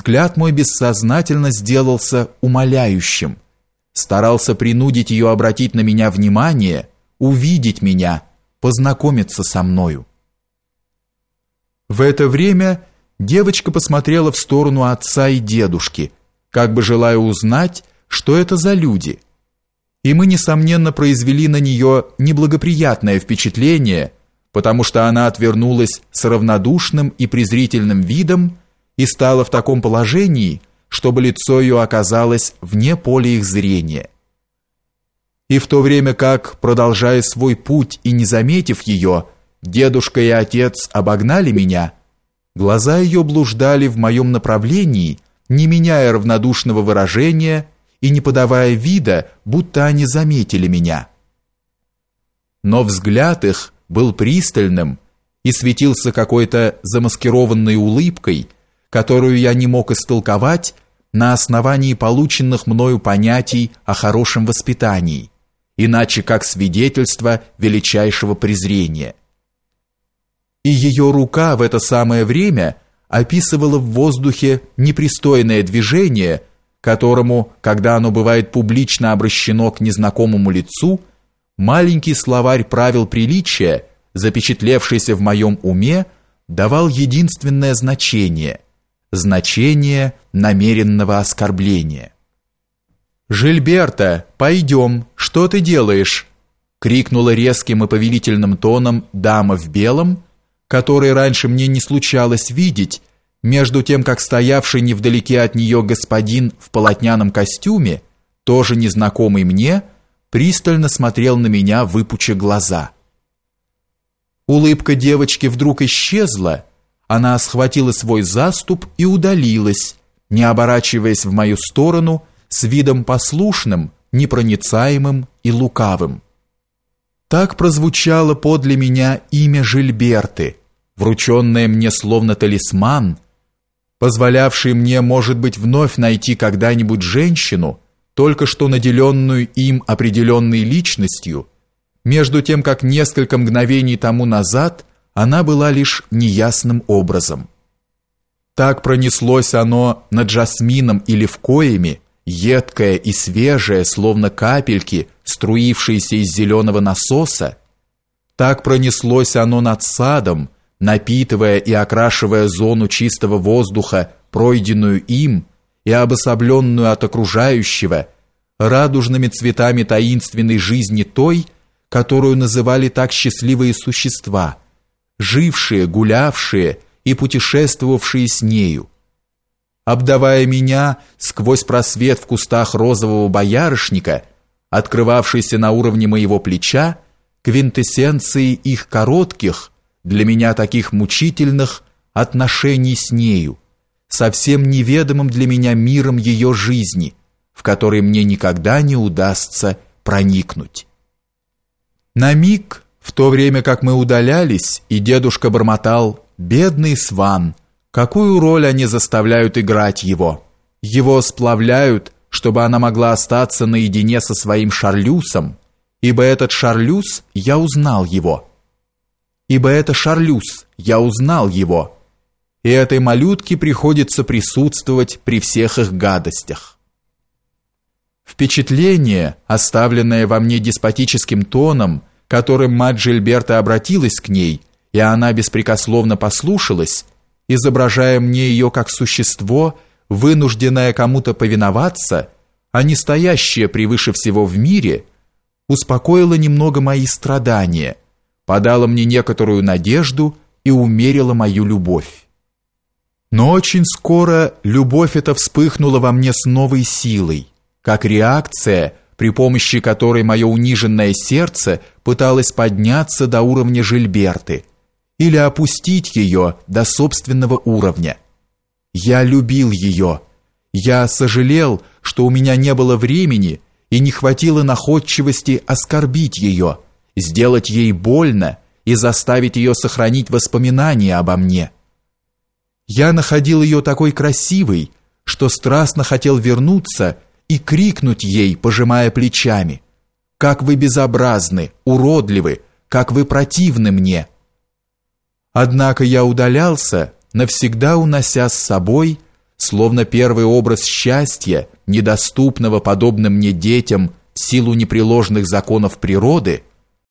взгляд мой бессознательно сделался умоляющим, старался принудить ее обратить на меня внимание, увидеть меня, познакомиться со мною. В это время девочка посмотрела в сторону отца и дедушки, как бы желая узнать, что это за люди. И мы, несомненно, произвели на нее неблагоприятное впечатление, потому что она отвернулась с равнодушным и презрительным видом и стала в таком положении, чтобы лицо ее оказалось вне поля их зрения. И в то время как, продолжая свой путь и не заметив ее, дедушка и отец обогнали меня, глаза ее блуждали в моем направлении, не меняя равнодушного выражения и не подавая вида, будто они заметили меня. Но взгляд их был пристальным и светился какой-то замаскированной улыбкой, которую я не мог истолковать на основании полученных мною понятий о хорошем воспитании, иначе как свидетельство величайшего презрения. И ее рука в это самое время описывала в воздухе непристойное движение, которому, когда оно бывает публично обращено к незнакомому лицу, маленький словарь правил приличия, запечатлевшийся в моем уме, давал единственное значение – значение намеренного оскорбления. «Жильберта, пойдем, что ты делаешь?» – крикнула резким и повелительным тоном дама в белом – который раньше мне не случалось видеть, между тем, как стоявший невдалеке от нее господин в полотняном костюме, тоже незнакомый мне, пристально смотрел на меня, выпуча глаза. Улыбка девочки вдруг исчезла, она схватила свой заступ и удалилась, не оборачиваясь в мою сторону, с видом послушным, непроницаемым и лукавым. Так прозвучало подле меня имя Жильберты, врученное мне словно талисман, позволявший мне, может быть, вновь найти когда-нибудь женщину, только что наделенную им определенной личностью, между тем, как несколько мгновений тому назад она была лишь неясным образом. Так пронеслось оно над жасмином и левкоями, едкое и свежее, словно капельки, струившиеся из зеленого насоса. Так пронеслось оно над садом, напитывая и окрашивая зону чистого воздуха, пройденную им и обособленную от окружающего, радужными цветами таинственной жизни той, которую называли так счастливые существа, жившие, гулявшие и путешествовавшие с нею. Обдавая меня сквозь просвет в кустах розового боярышника, открывавшийся на уровне моего плеча, квинтэссенции их коротких, для меня таких мучительных отношений с нею, совсем неведомым для меня миром ее жизни, в который мне никогда не удастся проникнуть. На миг, в то время как мы удалялись, и дедушка бормотал «Бедный Сван, какую роль они заставляют играть его? Его сплавляют, чтобы она могла остаться наедине со своим Шарлюсом, ибо этот Шарлюс, я узнал его» ибо это Шарлюз, я узнал его. И этой малютке приходится присутствовать при всех их гадостях. Впечатление, оставленное во мне деспотическим тоном, которым мать Жильберта обратилась к ней, и она беспрекословно послушалась, изображая мне ее как существо, вынужденное кому-то повиноваться, а не стоящее превыше всего в мире, успокоило немного мои страдания – подала мне некоторую надежду и умерила мою любовь. Но очень скоро любовь эта вспыхнула во мне с новой силой, как реакция, при помощи которой мое униженное сердце пыталось подняться до уровня Жильберты или опустить ее до собственного уровня. Я любил ее. Я сожалел, что у меня не было времени и не хватило находчивости оскорбить ее – сделать ей больно и заставить ее сохранить воспоминания обо мне. Я находил ее такой красивой, что страстно хотел вернуться и крикнуть ей, пожимая плечами, «Как вы безобразны, уродливы, как вы противны мне!» Однако я удалялся, навсегда унося с собой словно первый образ счастья, недоступного подобным мне детям силу непреложных законов природы –